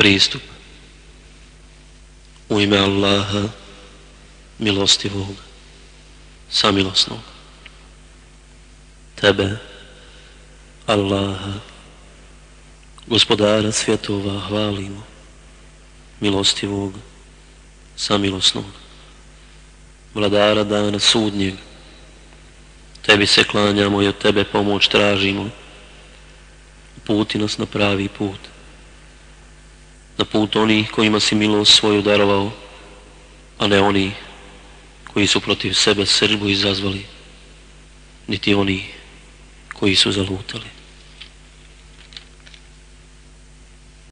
pristup u ime Allaha milostivog samilosnog. Tebe Allaha gospodara svjetova hvalimo milostivog samilosnog. Vladara dana sudnjeg tebi se klanjamo i od tebe pomoć tražimo. Puti nas na pravi put na put onih kojima si milost svoju darovao, a ne oni koji su protiv sebe srbu izazvali, niti oni koji su zalutali.